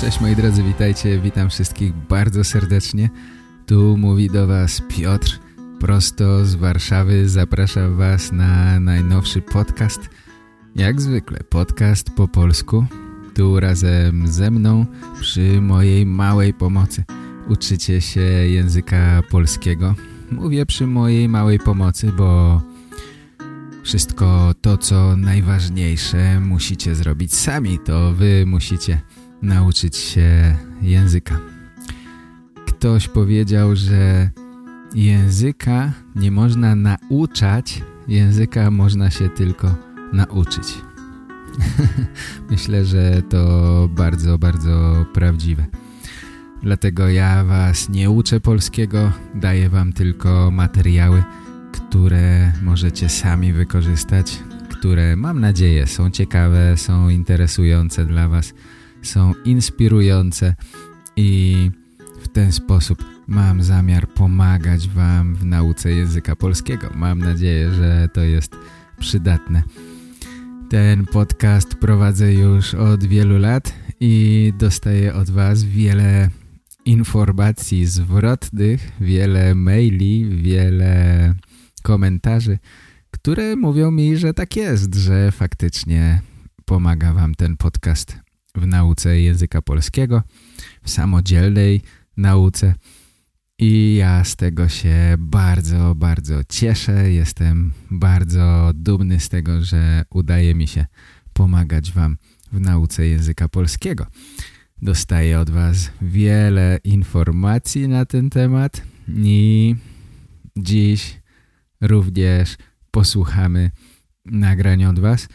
Cześć moi drodzy, witajcie. Witam wszystkich bardzo serdecznie. Tu mówi do Was Piotr. Prosto z Warszawy zapraszam Was na najnowszy podcast. Jak zwykle, podcast po polsku. Tu razem ze mną przy mojej małej pomocy. Uczycie się języka polskiego. Mówię przy mojej małej pomocy, bo wszystko to, co najważniejsze musicie zrobić sami. To wy musicie nauczyć się języka. Ktoś powiedział, że języka nie można nauczać, języka można się tylko nauczyć. Myślę, że to bardzo, bardzo prawdziwe. Dlatego ja was nie uczę polskiego, daję wam tylko materiały, które możecie sami wykorzystać, które mam nadzieję są ciekawe, są interesujące dla was, są inspirujące i w ten sposób mam zamiar pomagać wam w nauce języka polskiego. Mam nadzieję, że to jest przydatne. Ten podcast prowadzę już od wielu lat i dostaję od was wiele informacji zwrotnych, wiele maili, wiele komentarzy, które mówią mi, że tak jest, że faktycznie pomaga wam ten podcast w nauce języka polskiego, w samodzielnej nauce i ja z tego się bardzo, bardzo cieszę. Jestem bardzo dumny z tego, że udaje mi się pomagać wam w nauce języka polskiego. Dostaję od was wiele informacji na ten temat i dziś również posłuchamy nagrań od was.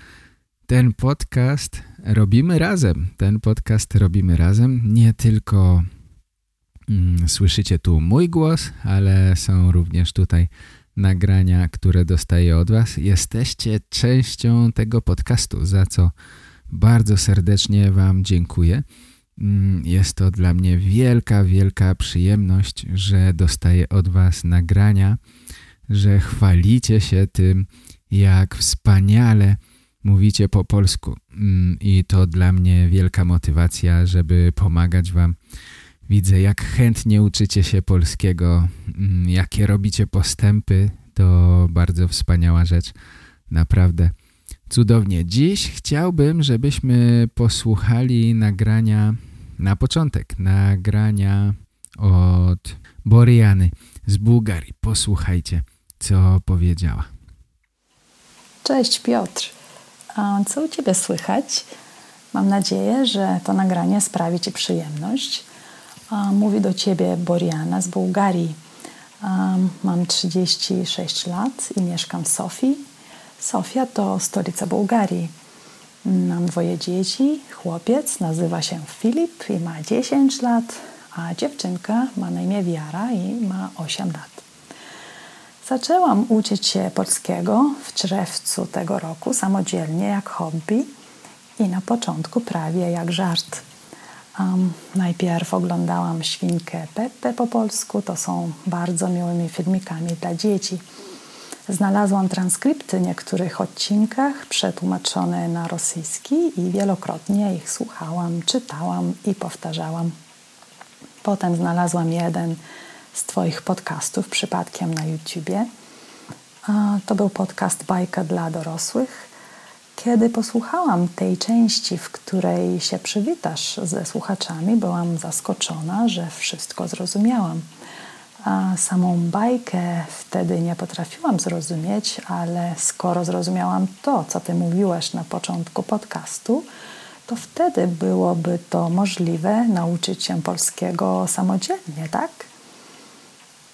Ten podcast robimy razem. Ten podcast robimy razem. Nie tylko mm, słyszycie tu mój głos, ale są również tutaj nagrania, które dostaję od was. Jesteście częścią tego podcastu, za co bardzo serdecznie wam dziękuję. Mm, jest to dla mnie wielka, wielka przyjemność, że dostaję od was nagrania, że chwalicie się tym, jak wspaniale mówicie po polsku mm, i to dla mnie wielka motywacja, żeby pomagać wam. Widzę, jak chętnie uczycie się polskiego, mm, jakie robicie postępy, to bardzo wspaniała rzecz, naprawdę cudownie. Dziś chciałbym, żebyśmy posłuchali nagrania na początek, nagrania od Boriany z Bułgarii. Posłuchajcie, co powiedziała. Cześć Piotr. Co u Ciebie słychać? Mam nadzieję, że to nagranie sprawi Ci przyjemność. Mówi do Ciebie Boriana z Bułgarii. Mam 36 lat i mieszkam w Sofii. Sofia to stolica Bułgarii. Mam dwoje dzieci. Chłopiec nazywa się Filip i ma 10 lat, a dziewczynka ma na imię Wiara i ma 8 lat. Zaczęłam uczyć się polskiego w czerwcu tego roku samodzielnie jak hobby i na początku prawie jak żart. Um, najpierw oglądałam Świnkę Pepe po polsku, to są bardzo miłymi filmikami dla dzieci. Znalazłam transkrypty niektórych odcinkach przetłumaczone na rosyjski i wielokrotnie ich słuchałam, czytałam i powtarzałam. Potem znalazłam jeden z Twoich podcastów przypadkiem na YouTubie. To był podcast Bajka dla dorosłych. Kiedy posłuchałam tej części, w której się przywitasz ze słuchaczami, byłam zaskoczona, że wszystko zrozumiałam. A samą bajkę wtedy nie potrafiłam zrozumieć, ale skoro zrozumiałam to, co ty mówiłeś na początku podcastu, to wtedy byłoby to możliwe nauczyć się polskiego samodzielnie, tak?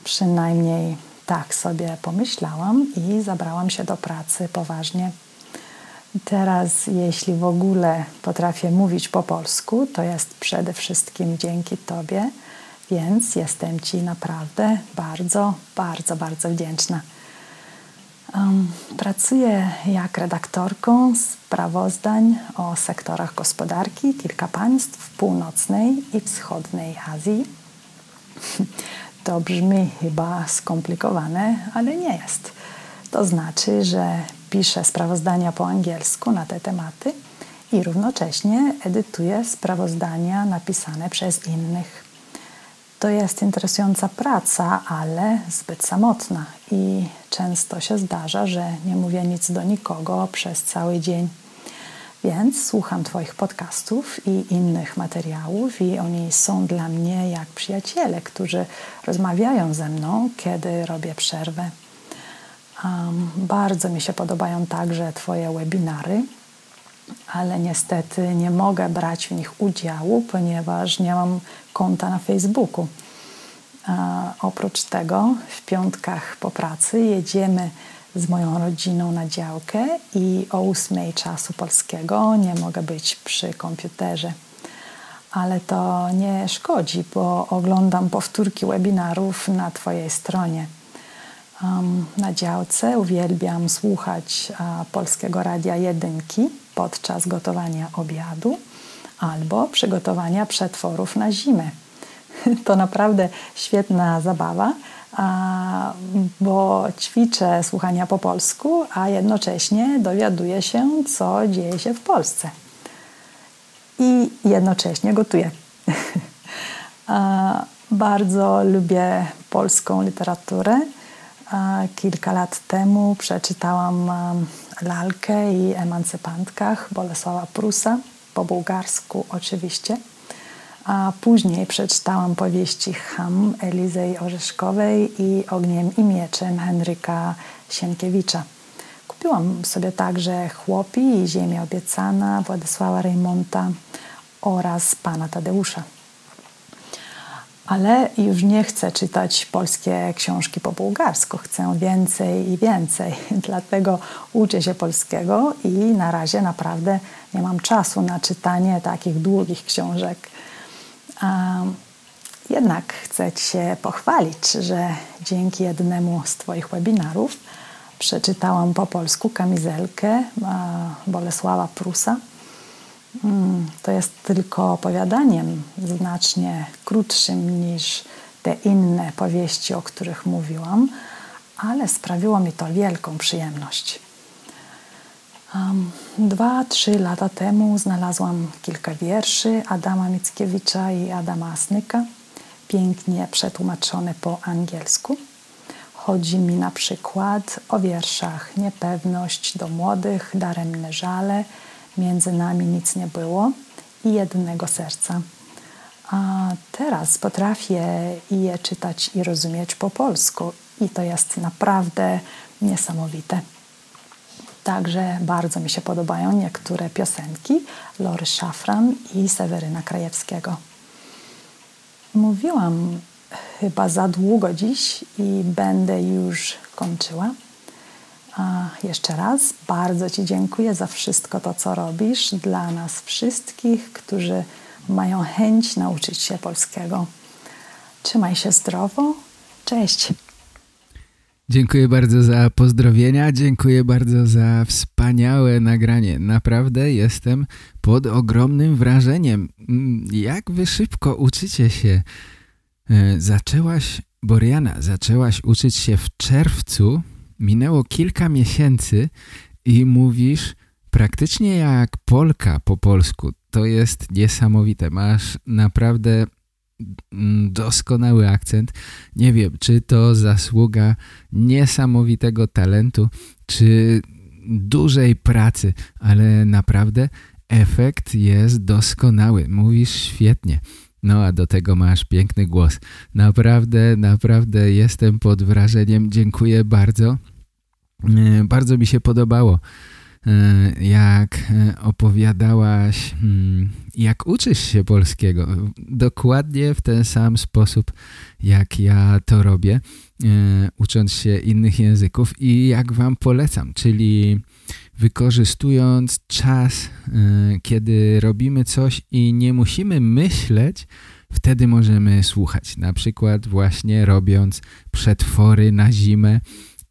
Przynajmniej tak sobie pomyślałam i zabrałam się do pracy poważnie. Teraz, jeśli w ogóle potrafię mówić po polsku, to jest przede wszystkim dzięki Tobie. więc jestem Ci naprawdę bardzo, bardzo, bardzo wdzięczna. Um, pracuję jak redaktorką sprawozdań o sektorach gospodarki kilka państw północnej i wschodniej Azji. To brzmi chyba skomplikowane, ale nie jest. To znaczy, że piszę sprawozdania po angielsku na te tematy i równocześnie edytuję sprawozdania napisane przez innych. To jest interesująca praca, ale zbyt samotna i często się zdarza, że nie mówię nic do nikogo przez cały dzień. Więc słucham Twoich podcastów i innych materiałów, i oni są dla mnie jak przyjaciele, którzy rozmawiają ze mną, kiedy robię przerwę. Um, bardzo mi się podobają także Twoje webinary, ale niestety nie mogę brać w nich udziału, ponieważ nie mam konta na Facebooku. Oprócz tego w piątkach po pracy jedziemy z moją rodziną na działkę i o ósmej czasu polskiego nie mogę być przy komputerze. Ale to nie szkodzi, bo oglądam powtórki webinarów na Twojej stronie. Um, na działce uwielbiam słuchać uh, Polskiego Radia Jedynki podczas gotowania obiadu albo przygotowania przetworów na zimę. To naprawdę świetna zabawa, bo ćwiczę słuchania po polsku, a jednocześnie dowiaduję się, co dzieje się w Polsce. I jednocześnie gotuję. Bardzo lubię polską literaturę. Kilka lat temu przeczytałam Lalkę i Emancypantkach Bolesława Prusa, po bułgarsku oczywiście. A później przeczytałam powieści Ham Elizei Orzeszkowej i Ogniem i Mieczem Henryka Sienkiewicza. Kupiłam sobie także Chłopi i Ziemia Obiecana Władysława Reymonta oraz Pana Tadeusza ale już nie chcę czytać polskie książki po bułgarsku. Chcę więcej i więcej. Dlatego uczę się polskiego i na razie naprawdę nie mam czasu na czytanie takich długich książek. Jednak chcę Cię pochwalić, że dzięki jednemu z Twoich webinarów przeczytałam po polsku kamizelkę Bolesława Prusa Mm, to jest tylko opowiadaniem znacznie krótszym niż te inne powieści, o których mówiłam, ale sprawiło mi to wielką przyjemność. Um, dwa, trzy lata temu znalazłam kilka wierszy Adama Mickiewicza i Adama Asnyka, pięknie przetłumaczone po angielsku. Chodzi mi na przykład o wierszach Niepewność do młodych, Daremne żale, między nami nic nie było i jednego serca. A teraz potrafię je czytać i rozumieć po polsku, i to jest naprawdę niesamowite. Także bardzo mi się podobają niektóre piosenki Lory Szafran i Seweryna Krajewskiego. Mówiłam chyba za długo dziś i będę już kończyła. A jeszcze raz bardzo Ci dziękuję za wszystko to, co robisz dla nas wszystkich, którzy mają chęć nauczyć się polskiego. Trzymaj się zdrowo. Cześć. Dziękuję bardzo za pozdrowienia, dziękuję bardzo za wspaniałe nagranie. Naprawdę jestem pod ogromnym wrażeniem. Mm, jak wy szybko uczycie się. E, zaczęłaś, Boriana, zaczęłaś uczyć się w czerwcu minęło kilka miesięcy i mówisz praktycznie jak Polka po polsku. To jest niesamowite. Masz naprawdę doskonały akcent. Nie wiem, czy to zasługa niesamowitego talentu, czy dużej pracy, ale naprawdę efekt jest doskonały. Mówisz świetnie. No a do tego masz piękny głos. Naprawdę, naprawdę jestem pod wrażeniem. Dziękuję bardzo. E, bardzo mi się podobało, jak e, opowiadałaś, hmm, jak uczysz się polskiego. Dokładnie w ten sam sposób, jak ja to robię, ucząc się innych języków i jak wam polecam, czyli wykorzystując czas, kiedy robimy coś i nie musimy myśleć, wtedy możemy słuchać. Na przykład właśnie robiąc przetwory na zimę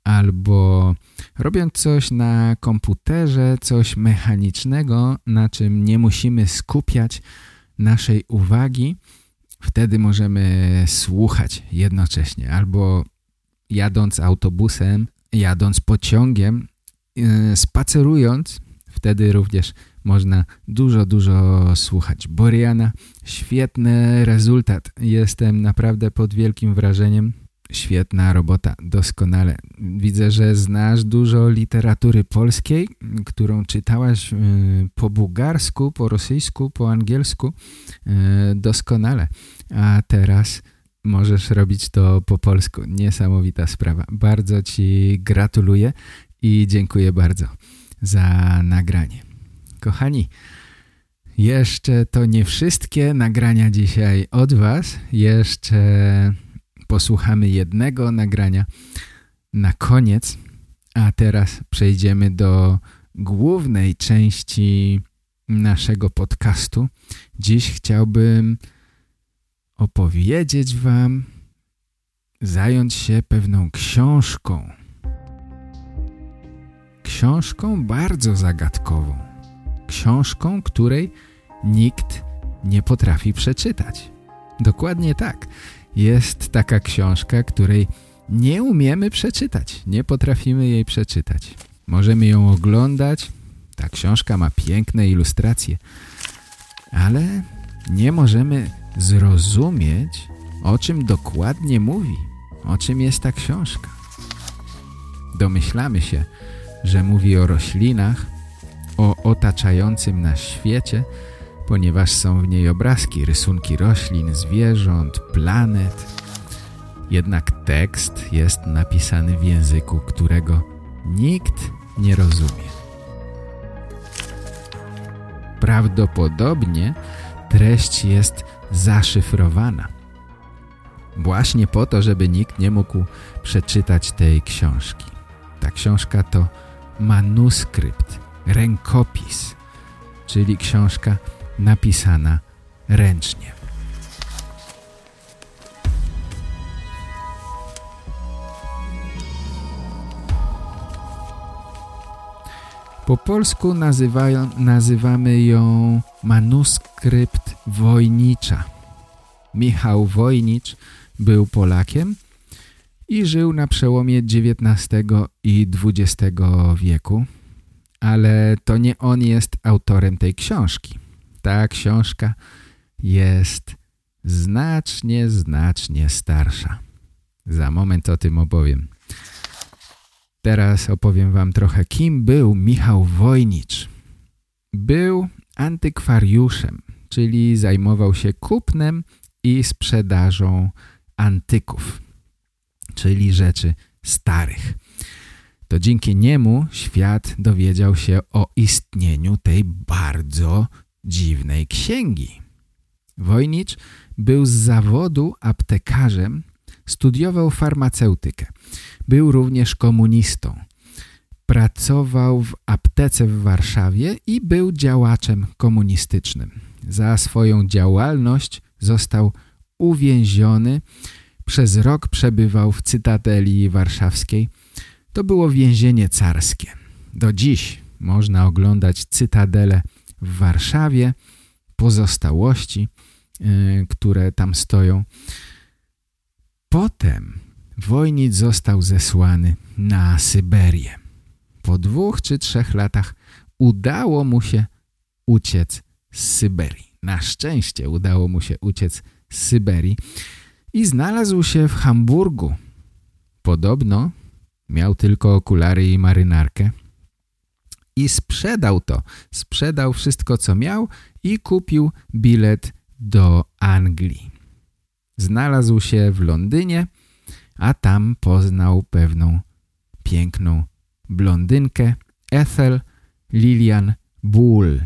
albo robiąc coś na komputerze, coś mechanicznego, na czym nie musimy skupiać naszej uwagi, wtedy możemy słuchać jednocześnie. Albo jadąc autobusem, jadąc pociągiem, yy, spacerując, wtedy również można dużo, dużo słuchać. Boriana, świetny rezultat. Jestem naprawdę pod wielkim wrażeniem. Świetna robota, doskonale. Widzę, że znasz dużo literatury polskiej, którą czytałaś y, po bułgarsku, po rosyjsku, po angielsku. Y, doskonale. A teraz możesz robić to po polsku. Niesamowita sprawa. Bardzo Ci gratuluję i dziękuję bardzo za nagranie. Kochani, jeszcze to nie wszystkie nagrania dzisiaj od Was. Jeszcze posłuchamy jednego nagrania na koniec, a teraz przejdziemy do głównej części naszego podcastu. Dziś chciałbym opowiedzieć Wam, zająć się pewną książką. Książką bardzo zagadkową. Książką, której nikt nie potrafi przeczytać. Dokładnie tak. Jest taka książka, której nie umiemy przeczytać. Nie potrafimy jej przeczytać. Możemy ją oglądać. Ta książka ma piękne ilustracje. Ale nie możemy zrozumieć, o czym dokładnie mówi. O czym jest ta książka. Domyślamy się, że mówi o roślinach, o otaczającym nas świecie, ponieważ są w niej obrazki, rysunki roślin, zwierząt, planet. Jednak tekst jest napisany w języku, którego nikt nie rozumie. Prawdopodobnie treść jest zaszyfrowana. Właśnie po to, żeby nikt nie mógł przeczytać tej książki. Ta książka to manuskrypt, rękopis, czyli książka napisana ręcznie. Po polsku nazywają, nazywamy ją manuskrypt wojnicza. Michał Wojnicz był Polakiem i żył na przełomie XIX i XX wieku, ale to nie on jest autorem tej książki. Ta książka jest znacznie, znacznie starsza. Za moment o tym opowiem. Teraz opowiem wam trochę, kim był Michał Wojnicz. Był antykwariuszem, czyli zajmował się kupnem i sprzedażą antyków, czyli rzeczy starych. To dzięki niemu świat dowiedział się o istnieniu tej bardzo dziwnej księgi. Wojnicz był z zawodu aptekarzem, studiował farmaceutykę. Był również komunistą. Pracował w aptece w Warszawie i był działaczem komunistycznym. Za swoją działalność został uwięziony. Przez rok przebywał w Cytadeli Warszawskiej. To było więzienie carskie. Do dziś można oglądać Cytadelę w Warszawie, pozostałości, yy, które tam stoją. Potem Wojnic został zesłany na Syberię. Po dwóch czy trzech latach udało mu się uciec z Syberii. Na szczęście udało mu się uciec z Syberii i znalazł się w Hamburgu. Podobno miał tylko okulary i marynarkę i sprzedał to. Sprzedał wszystko, co miał i kupił bilet do Anglii. Znalazł się w Londynie, a tam poznał pewną piękną blondynkę Ethel Lillian Bull,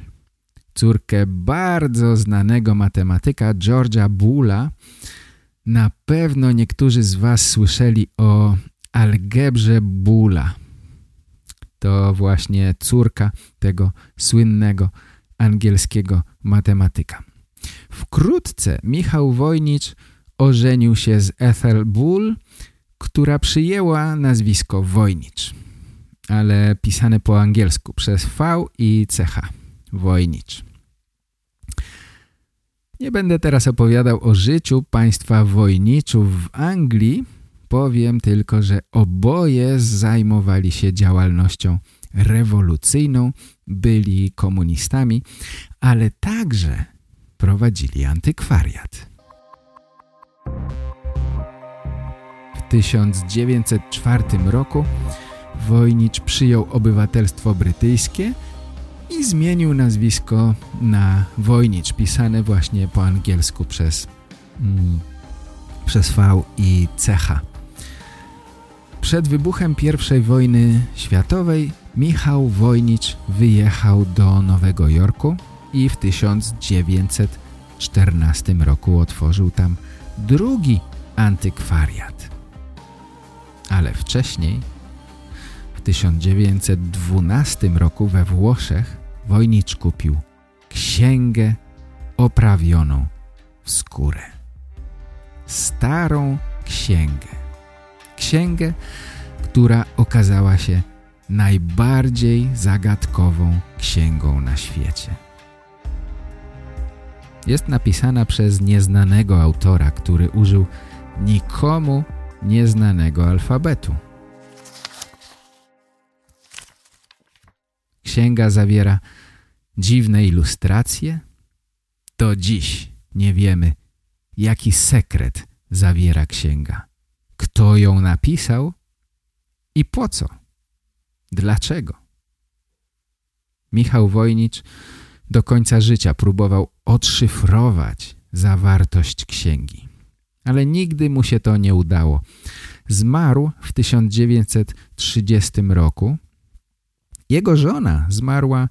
córkę bardzo znanego matematyka George'a Bulla. Na pewno niektórzy z Was słyszeli o algebrze Bulla to właśnie córka tego słynnego angielskiego matematyka. Wkrótce Michał Wojnicz ożenił się z Ethel Bull, która przyjęła nazwisko Wojnicz, ale pisane po angielsku przez V i CH. Wojnicz. Nie będę teraz opowiadał o życiu państwa wojniczów w Anglii, powiem tylko, że oboje zajmowali się działalnością rewolucyjną, byli komunistami, ale także prowadzili antykwariat. W 1904 roku Wojnicz przyjął obywatelstwo brytyjskie i zmienił nazwisko na Wojnicz, pisane właśnie po angielsku przez, mm, przez V i CH. Przed wybuchem I wojny światowej Michał Wojnicz wyjechał do Nowego Jorku i w 1914 roku otworzył tam drugi antykwariat. Ale wcześniej, w 1912 roku we Włoszech, Wojnicz kupił księgę oprawioną w skórę. Starą księgę. Księgę, która okazała się najbardziej zagadkową księgą na świecie. Jest napisana przez nieznanego autora, który użył nikomu nieznanego alfabetu. Księga zawiera dziwne ilustracje. Do dziś nie wiemy, jaki sekret zawiera księga. Kto ją napisał i po co? Dlaczego? Michał Wojnicz do końca życia próbował odszyfrować zawartość księgi. Ale nigdy mu się to nie udało. Zmarł w 1930 roku. Jego żona zmarła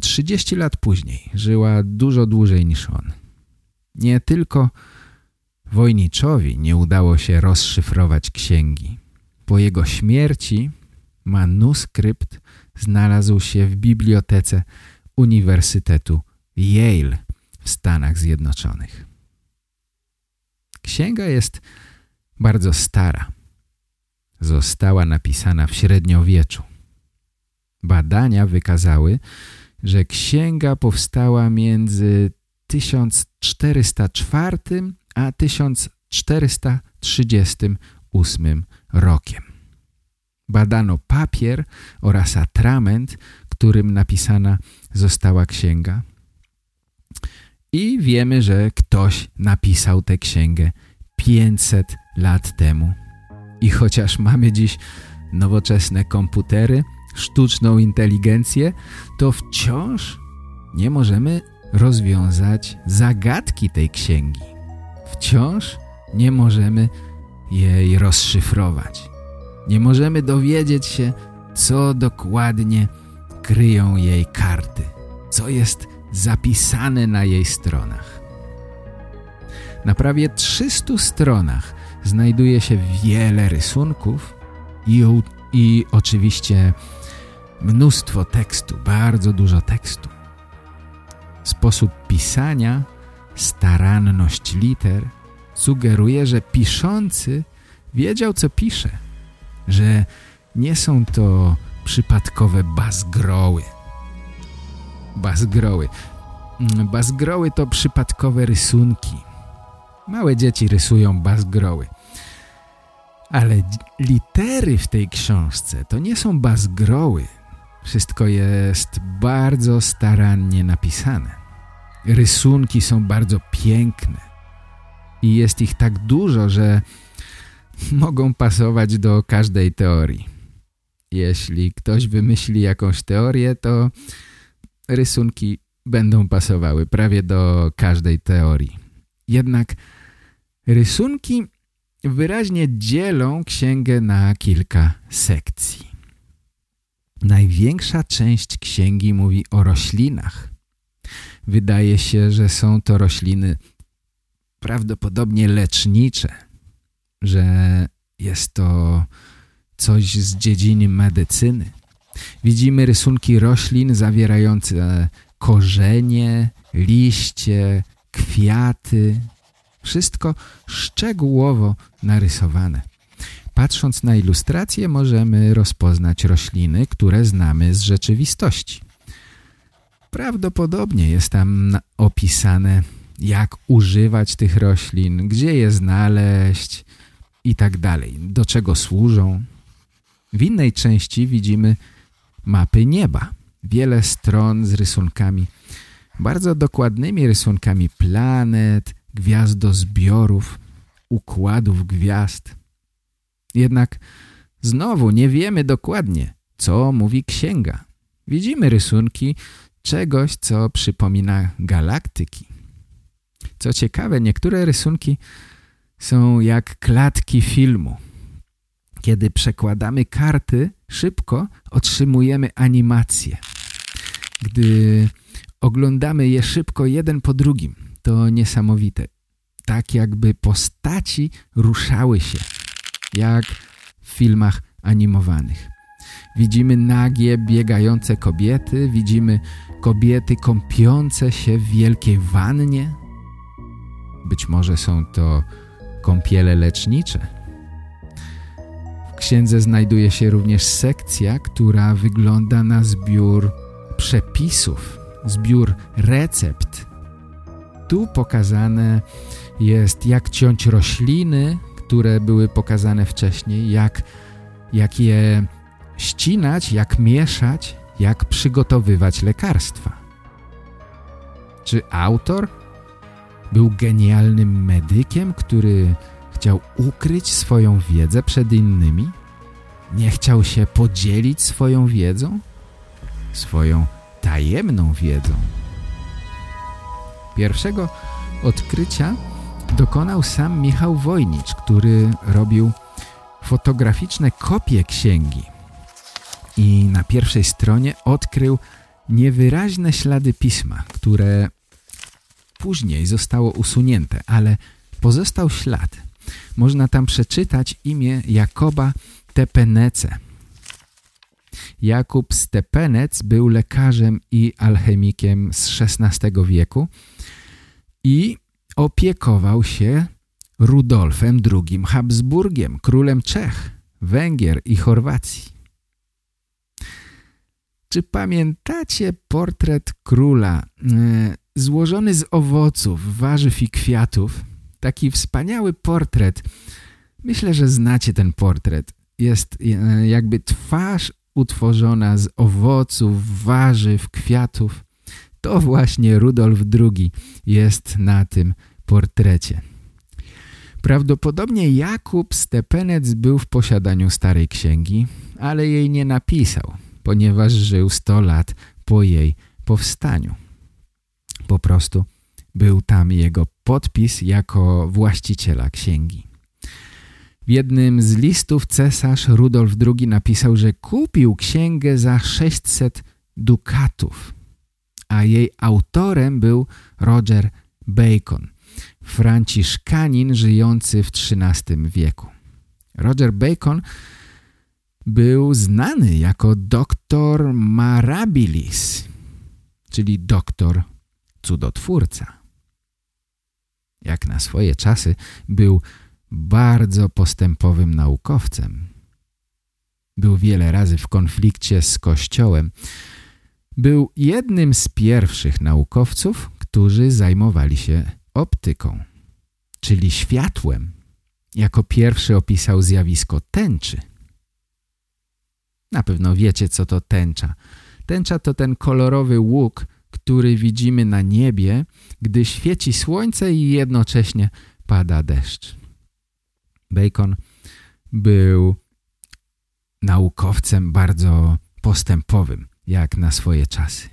30 y, lat później. Żyła dużo dłużej niż on. Nie tylko Wojniczowi nie udało się rozszyfrować księgi. Po jego śmierci manuskrypt znalazł się w bibliotece Uniwersytetu Yale w Stanach Zjednoczonych. Księga jest bardzo stara. Została napisana w średniowieczu. Badania wykazały, że księga powstała między 1404 a 1438 rokiem. Badano papier oraz atrament, którym napisana została księga. I wiemy, że ktoś napisał tę księgę 500 lat temu. I chociaż mamy dziś nowoczesne komputery, sztuczną inteligencję, to wciąż nie możemy rozwiązać zagadki tej księgi. Wciąż nie możemy jej rozszyfrować. Nie możemy dowiedzieć się, co dokładnie kryją jej karty, co jest zapisane na jej stronach. Na prawie 300 stronach znajduje się wiele rysunków i, i oczywiście mnóstwo tekstu, bardzo dużo tekstu. Sposób pisania, staranność liter sugeruje, że piszący wiedział, co pisze, że nie są to przypadkowe bazgroły. Bazgroły. Mm, bazgroły to przypadkowe rysunki. Małe dzieci rysują bazgroły. Ale litery w tej książce to nie są bazgroły. Wszystko jest bardzo starannie napisane. Rysunki są bardzo piękne. I jest ich tak dużo, że mogą pasować do każdej teorii. Jeśli ktoś wymyśli jakąś teorię, to rysunki będą pasowały prawie do każdej teorii. Jednak rysunki wyraźnie dzielą księgę na kilka sekcji. Największa część księgi mówi o roślinach. Wydaje się, że są to rośliny prawdopodobnie lecznicze, że jest to coś z dziedziny medycyny. Widzimy rysunki roślin zawierające korzenie, liście, kwiaty. Wszystko szczegółowo narysowane. Patrząc na ilustrację możemy rozpoznać rośliny, które znamy z rzeczywistości. Prawdopodobnie jest tam opisane, jak używać tych roślin, gdzie je znaleźć i tak dalej, do czego służą. W innej części widzimy mapy nieba. Wiele stron z rysunkami, bardzo dokładnymi rysunkami planet, gwiazdozbiorów, układów gwiazd. Jednak znowu nie wiemy dokładnie, co mówi księga. Widzimy rysunki czegoś, co przypomina galaktyki. Co ciekawe, niektóre rysunki są jak klatki filmu. Kiedy przekładamy karty szybko, otrzymujemy animację. Gdy oglądamy je szybko jeden po drugim, to niesamowite. Tak jakby postaci ruszały się, jak w filmach animowanych. Widzimy nagie, biegające kobiety, widzimy kobiety kąpiące się w wielkiej wannie. Być może są to kąpiele lecznicze. W księdze znajduje się również sekcja, która wygląda na zbiór przepisów, zbiór recept. Tu pokazane jest jak ciąć rośliny, które były pokazane wcześniej, jak, jak je ścinać, jak mieszać, jak przygotowywać lekarstwa. Czy autor był genialnym medykiem, który chciał ukryć swoją wiedzę przed innymi? Nie chciał się podzielić swoją wiedzą? Swoją tajemną wiedzą? Pierwszego odkrycia dokonał sam Michał Wojnicz, który robił fotograficzne kopie księgi i na pierwszej stronie odkrył niewyraźne ślady pisma, które później zostało usunięte, ale pozostał ślad. Można tam przeczytać imię Jakoba Tepenece. Jakub Stepenec był lekarzem i alchemikiem z XVI wieku i opiekował się Rudolfem II Habsburgiem, królem Czech, Węgier i Chorwacji. Czy pamiętacie portret króla e, złożony z owoców, warzyw i kwiatów? Taki wspaniały portret. Myślę, że znacie ten portret. Jest e, jakby twarz utworzona z owoców, warzyw, kwiatów. To właśnie Rudolf II jest na tym portrecie. Prawdopodobnie Jakub Stepenec był w posiadaniu starej księgi, ale jej nie napisał ponieważ żył 100 lat po jej powstaniu. Po prostu był tam jego podpis jako właściciela księgi. W jednym z listów cesarz Rudolf II napisał, że kupił księgę za 600 dukatów, a jej autorem był Roger Bacon, franciszkanin żyjący w XIII wieku. Roger Bacon był znany jako doktor Marabilis, czyli doktor cudotwórca. Jak na swoje czasy był bardzo postępowym naukowcem. Był wiele razy w konflikcie z Kościołem. Był jednym z pierwszych naukowców, którzy zajmowali się optyką, czyli światłem. Jako pierwszy opisał zjawisko tęczy. Na pewno wiecie, co to tęcza. Tęcza to ten kolorowy łuk, który widzimy na niebie, gdy świeci słońce i jednocześnie pada deszcz. Bacon był naukowcem bardzo postępowym, jak na swoje czasy.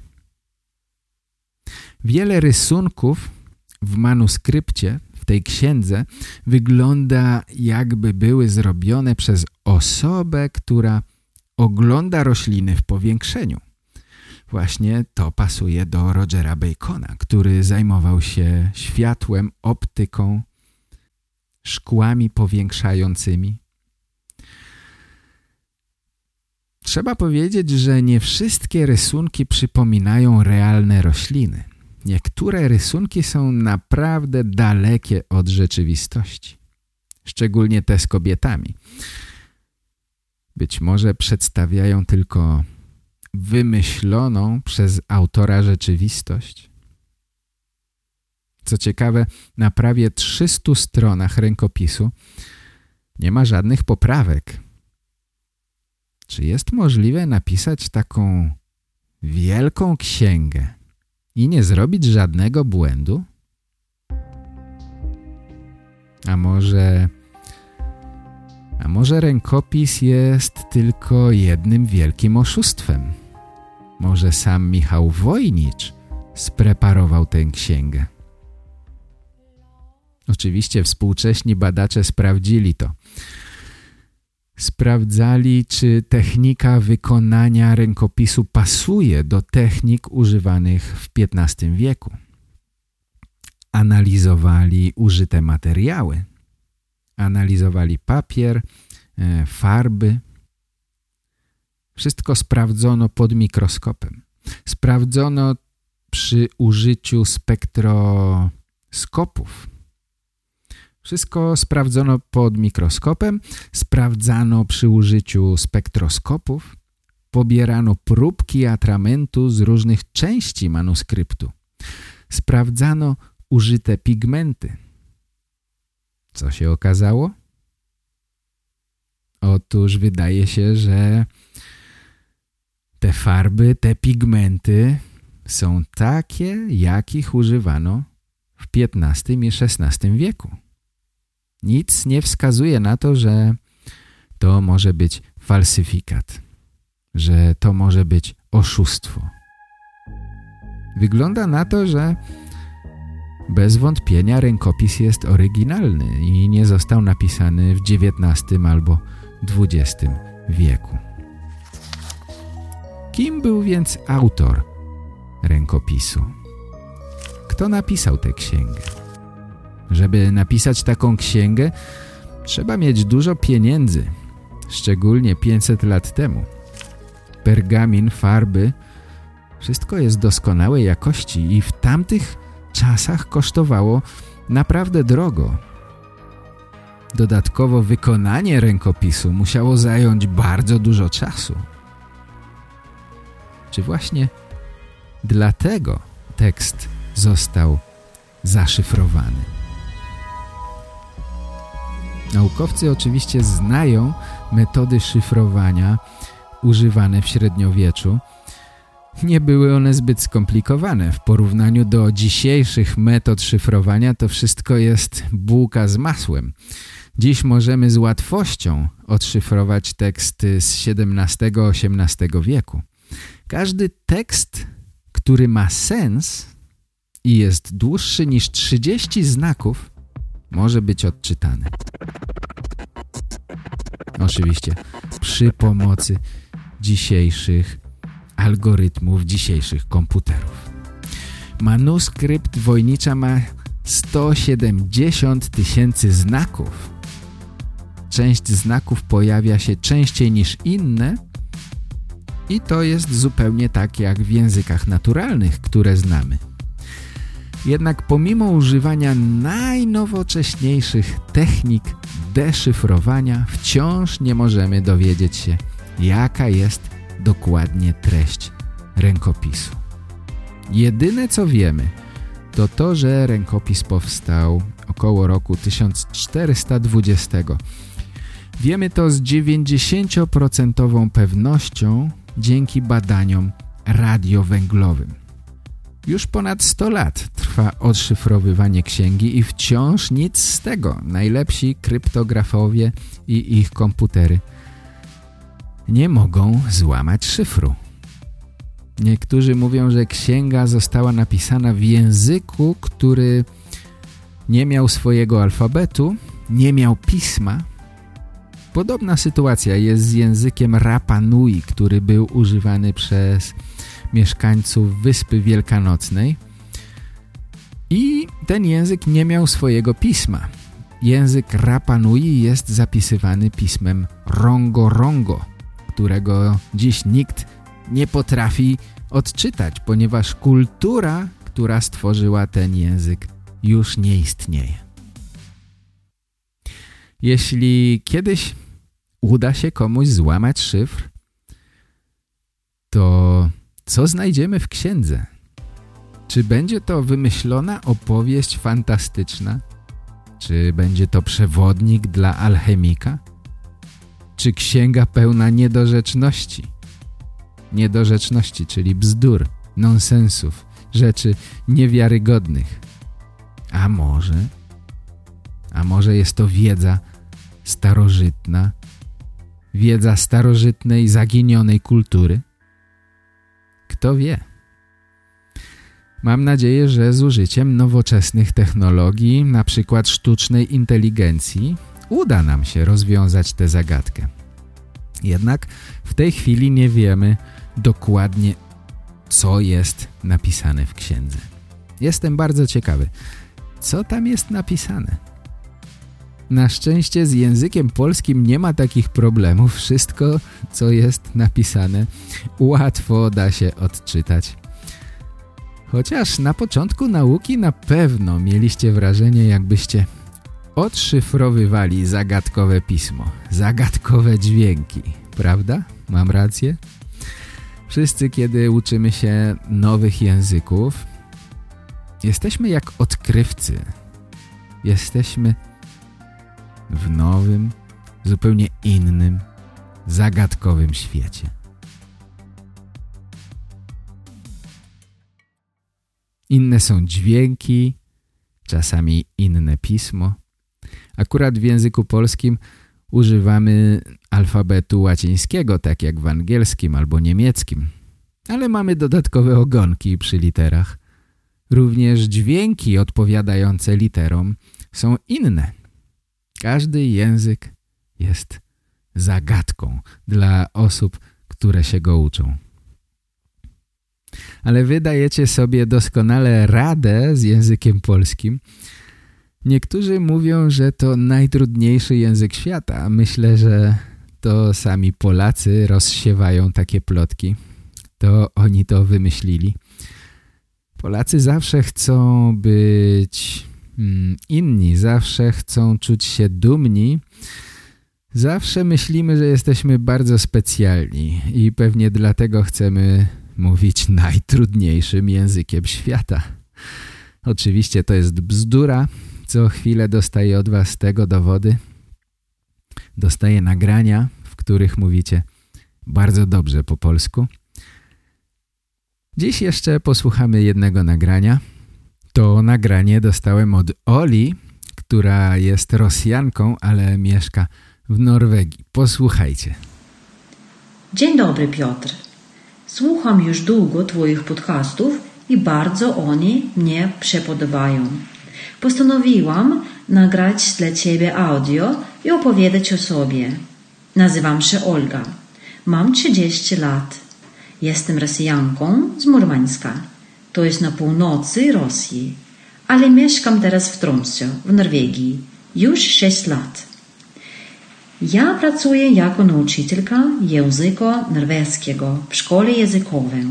Wiele rysunków w manuskrypcie, w tej księdze, wygląda jakby były zrobione przez osobę, która ogląda rośliny w powiększeniu. Właśnie to pasuje do Rogera Bacona, który zajmował się światłem, optyką, szkłami powiększającymi. Trzeba powiedzieć, że nie wszystkie rysunki przypominają realne rośliny. niektóre rysunki są naprawdę dalekie od rzeczywistości. Szczególnie te z kobietami. Być może przedstawiają tylko wymyśloną przez autora rzeczywistość. Co ciekawe, na prawie 300 stronach rękopisu nie ma żadnych poprawek. Czy jest możliwe napisać taką wielką księgę i nie zrobić żadnego błędu? A może... A może rękopis jest tylko jednym wielkim oszustwem? Może sam Michał Wojnicz spreparował tę księgę? Oczywiście współcześni badacze sprawdzili to. Sprawdzali, czy technika wykonania rękopisu pasuje do technik używanych w XV wieku. Analizowali użyte materiały. Analizowali papier, e, farby. Wszystko sprawdzono pod mikroskopem. Sprawdzono przy użyciu spektroskopów wszystko sprawdzono pod mikroskopem, sprawdzano przy użyciu spektroskopów, pobierano próbki atramentu z różnych części manuskryptu. Sprawdzano użyte pigmenty. Co się okazało? Otóż wydaje się, że te farby, te pigmenty są takie, jakich używano w XV i XVI wieku. Nic nie wskazuje na to, że to może być falsyfikat, że to może być oszustwo. Wygląda na to, że bez wątpienia rękopis jest oryginalny i nie został napisany w XIX albo XX wieku. Kim był więc autor rękopisu? Kto napisał tę księgę? Żeby napisać taką księgę, trzeba mieć dużo pieniędzy, szczególnie 500 lat temu. Pergamin, farby, wszystko jest doskonałej jakości i w tamtych czasach kosztowało naprawdę drogo. Dodatkowo wykonanie rękopisu musiało zająć bardzo dużo czasu. Czy właśnie dlatego tekst został zaszyfrowany? Naukowcy oczywiście znają metody szyfrowania używane w średniowieczu. Nie były one zbyt skomplikowane. W porównaniu do dzisiejszych metod szyfrowania to wszystko jest bułka z masłem. Dziś możemy z łatwością odszyfrować teksty z XVII-XVIII wieku. Każdy tekst, który ma sens i jest dłuższy niż 30 znaków, może być odczytany. Oczywiście przy pomocy dzisiejszych algorytmów, dzisiejszych komputerów. Manuskrypt Wojnicza ma 170 tysięcy znaków. Część znaków pojawia się częściej niż inne i to jest zupełnie tak jak w językach naturalnych, które znamy. Jednak pomimo używania najnowocześniejszych technik deszyfrowania wciąż nie możemy dowiedzieć się, jaka jest dokładnie treść rękopisu. Jedyne co wiemy, to to, że rękopis powstał około roku 1420. Wiemy to z 90% pewnością dzięki badaniom radiowęglowym. Już ponad 100 lat trwa odszyfrowywanie księgi i wciąż nic z tego. Najlepsi kryptografowie i ich komputery nie mogą złamać szyfru. Niektórzy mówią, że księga została napisana w języku, który nie miał swojego alfabetu, nie miał pisma. Podobna sytuacja jest z językiem Rapa Nui, który był używany przez mieszkańców Wyspy Wielkanocnej i ten język nie miał swojego pisma. Język Rapa Nui jest zapisywany pismem Rongo Rongo, którego dziś nikt nie potrafi odczytać, ponieważ kultura, która stworzyła ten język, już nie istnieje. Jeśli kiedyś uda się komuś złamać szyfr, to co znajdziemy w księdze? Czy będzie to wymyślona opowieść fantastyczna? Czy będzie to przewodnik dla alchemika? Czy księga pełna niedorzeczności? Niedorzeczności, czyli bzdur, nonsensów, rzeczy niewiarygodnych. A może? A może jest to wiedza starożytna? Wiedza starożytnej, zaginionej kultury? Kto wie? Mam nadzieję, że z użyciem nowoczesnych technologii, na przykład sztucznej inteligencji, uda nam się rozwiązać tę zagadkę. Jednak w tej chwili nie wiemy dokładnie, co jest napisane w księdze. Jestem bardzo ciekawy, co tam jest napisane. Na szczęście z językiem polskim nie ma takich problemów. Wszystko, co jest napisane, łatwo da się odczytać. Chociaż na początku nauki na pewno mieliście wrażenie, jakbyście odszyfrowywali zagadkowe pismo, zagadkowe dźwięki, prawda? Mam rację? Wszyscy, kiedy uczymy się nowych języków, jesteśmy jak odkrywcy. Jesteśmy w nowym, zupełnie innym, zagadkowym świecie. Inne są dźwięki, czasami inne pismo. Akurat w języku polskim używamy alfabetu łacińskiego, tak jak w angielskim albo niemieckim. Ale mamy dodatkowe ogonki przy literach. Również dźwięki odpowiadające literom są inne. Każdy język jest zagadką dla osób, które się go uczą. Ale wy dajecie sobie doskonale radę z językiem polskim. Niektórzy mówią, że to najtrudniejszy język świata. Myślę, że to sami Polacy rozsiewają takie plotki. To oni to wymyślili. Polacy zawsze chcą być mm, inni, zawsze chcą czuć się dumni. Zawsze myślimy, że jesteśmy bardzo specjalni i pewnie dlatego chcemy mówić najtrudniejszym językiem świata. Oczywiście to jest bzdura. Co chwilę dostaję od was tego dowody. Dostaję nagrania, w których mówicie bardzo dobrze po polsku. Dziś jeszcze posłuchamy jednego nagrania. To nagranie dostałem od Oli, która jest Rosjanką, ale mieszka w Norwegii. Posłuchajcie. Dzień dobry Piotr. Słucham już długo Twoich podcastów i bardzo oni mnie przepodobają. Postanowiłam nagrać dla Ciebie audio i opowiedzieć o sobie. Nazywam się Olga. Mam 30 lat. Jestem Rosjanką z Murmańska. To jest na północy Rosji. Ale mieszkam teraz w Tromsø, w Norwegii. Już 6 lat. Ja pracuję jako nauczycielka języka norweskiego w szkole językowej.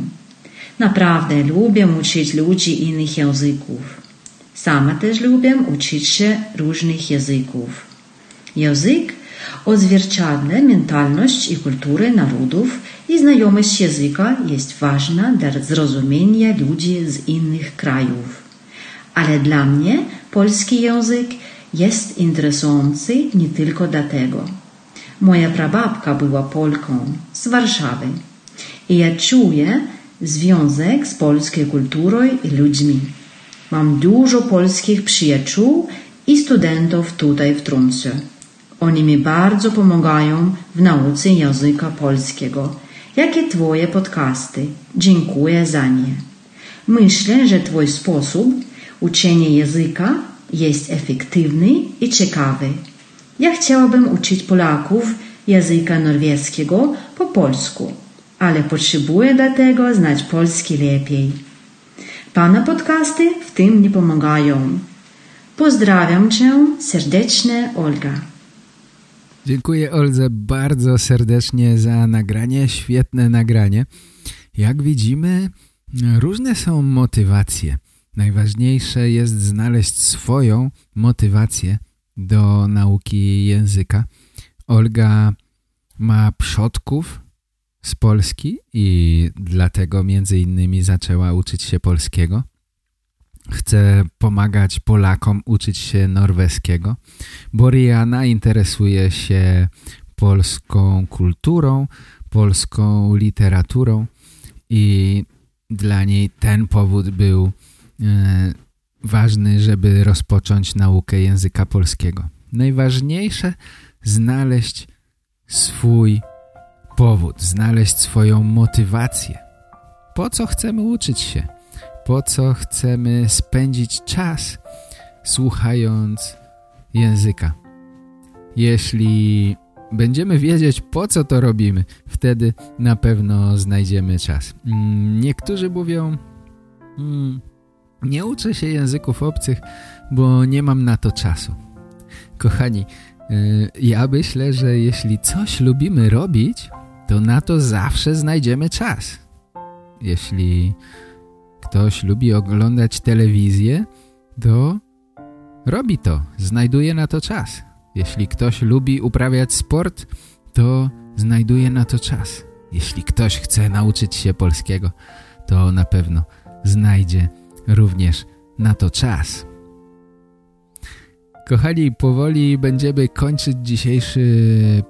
Naprawdę lubię uczyć ludzi innych języków. Sama też lubię uczyć się różnych języków. Język odzwierciedla mentalność i kulturę narodów i znajomość języka jest ważna dla zrozumienia ludzi z innych krajów. Ale dla mnie polski język jest interesujący nie tylko dlatego. Moja prababka była Polką z Warszawy i ja czuję związek z polską kulturą i ludźmi. Mam dużo polskich przyjaciół i studentów tutaj w Tromsø. Oni mi bardzo pomagają w nauce języka polskiego, jak i Twoje podcasty. Dziękuję za nie. Myślę, że Twój sposób uczenia języka jest efektywny i ciekawy. Ja chciałabym uczyć Polaków języka norweskiego po polsku, ale potrzebuję do tego znać polski lepiej. Pana podcasty w tym nie pomagają. Pozdrawiam Cię serdecznie, Olga. Dziękuję Olze bardzo serdecznie za nagranie, świetne nagranie. Jak widzimy, różne są motywacje Najważniejsze jest znaleźć swoją motywację do nauki języka. Olga ma przodków z Polski i dlatego między innymi zaczęła uczyć się polskiego. Chce pomagać Polakom uczyć się norweskiego. Boriana interesuje się polską kulturą, polską literaturą i dla niej ten powód był e, ważny, żeby rozpocząć naukę języka polskiego. Najważniejsze znaleźć swój powód, znaleźć swoją motywację. Po co chcemy uczyć się? Po co chcemy spędzić czas słuchając języka? Jeśli będziemy wiedzieć, po co to robimy, wtedy na pewno znajdziemy czas. Mm, niektórzy mówią, mm, nie uczę się języków obcych, bo nie mam na to czasu. Kochani, y, ja myślę, że jeśli coś lubimy robić, to na to zawsze znajdziemy czas. Jeśli ktoś lubi oglądać telewizję, to robi to, znajduje na to czas. Jeśli ktoś lubi uprawiać sport, to znajduje na to czas. Jeśli ktoś chce nauczyć się polskiego, to na pewno znajdzie również na to czas. Kochani, powoli będziemy kończyć dzisiejszy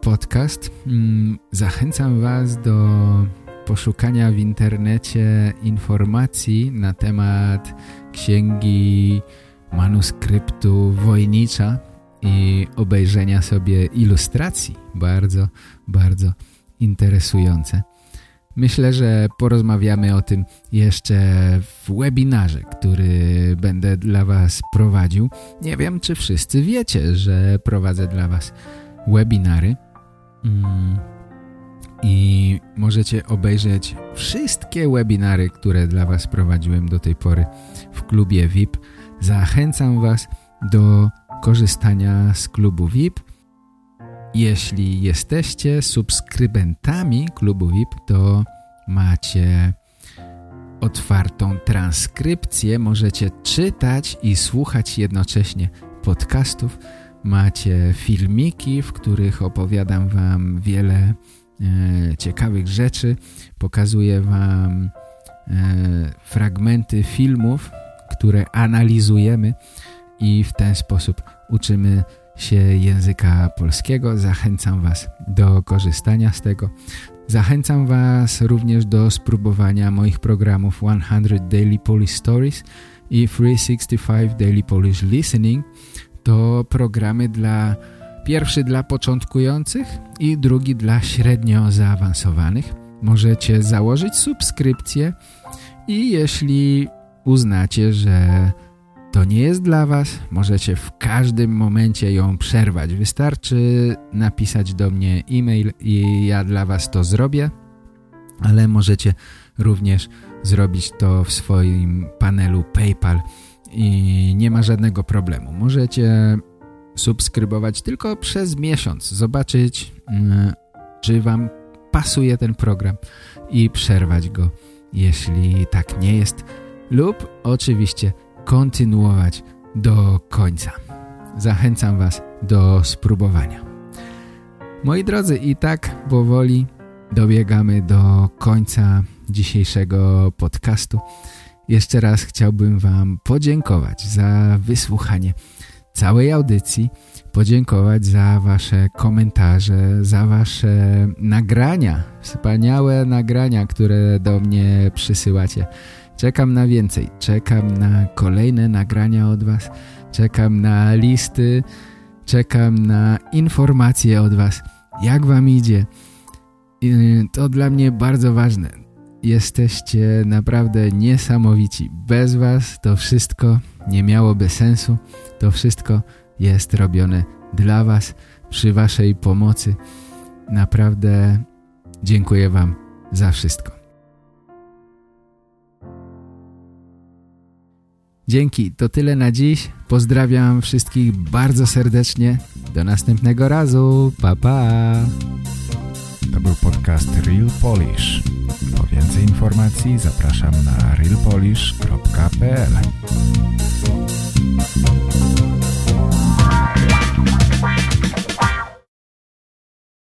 podcast. Mm, zachęcam Was do poszukania w internecie informacji na temat księgi manuskryptu Wojnicza i obejrzenia sobie ilustracji. Bardzo, bardzo interesujące. Myślę, że porozmawiamy o tym jeszcze w webinarze, który będę dla Was prowadził. Nie wiem, czy wszyscy wiecie, że prowadzę dla Was webinary. Mm. I możecie obejrzeć wszystkie webinary, które dla Was prowadziłem do tej pory w klubie VIP. Zachęcam Was do korzystania z klubu VIP. Jeśli jesteście subskrybentami klubu VIP, to macie otwartą transkrypcję, możecie czytać i słuchać jednocześnie podcastów. Macie filmiki, w których opowiadam Wam wiele e, ciekawych rzeczy. Pokazuję Wam e, fragmenty filmów, które analizujemy i w ten sposób uczymy się języka polskiego. Zachęcam Was do korzystania z tego. Zachęcam Was również do spróbowania moich programów 100 Daily Polish Stories i 365 Daily Polish Listening. To programy dla pierwszy dla początkujących i drugi dla średnio zaawansowanych. Możecie założyć subskrypcję i jeśli uznacie, że to nie jest dla Was, możecie w każdym momencie ją przerwać. Wystarczy napisać do mnie e-mail i ja dla Was to zrobię, ale możecie również zrobić to w swoim panelu PayPal i nie ma żadnego problemu. Możecie subskrybować tylko przez miesiąc, zobaczyć mm, czy Wam pasuje ten program i przerwać go, jeśli tak nie jest lub oczywiście kontynuować do końca. Zachęcam Was do spróbowania. Moi drodzy, i tak powoli dobiegamy do końca dzisiejszego podcastu. Jeszcze raz chciałbym Wam podziękować za wysłuchanie całej audycji, podziękować za Wasze komentarze, za Wasze nagrania, wspaniałe nagrania, które do mnie przysyłacie. Czekam na więcej. Czekam na kolejne nagrania od Was. Czekam na listy. Czekam na informacje od Was. Jak Wam idzie? To dla mnie bardzo ważne. Jesteście naprawdę niesamowici. Bez Was to wszystko nie miałoby sensu. To wszystko jest robione dla Was, przy Waszej pomocy. Naprawdę dziękuję Wam za wszystko. Dzięki, to tyle na dziś. Pozdrawiam wszystkich bardzo serdecznie. Do następnego razu. Pa, pa. To był podcast Real Polish. Po więcej informacji zapraszam na realpolish.pl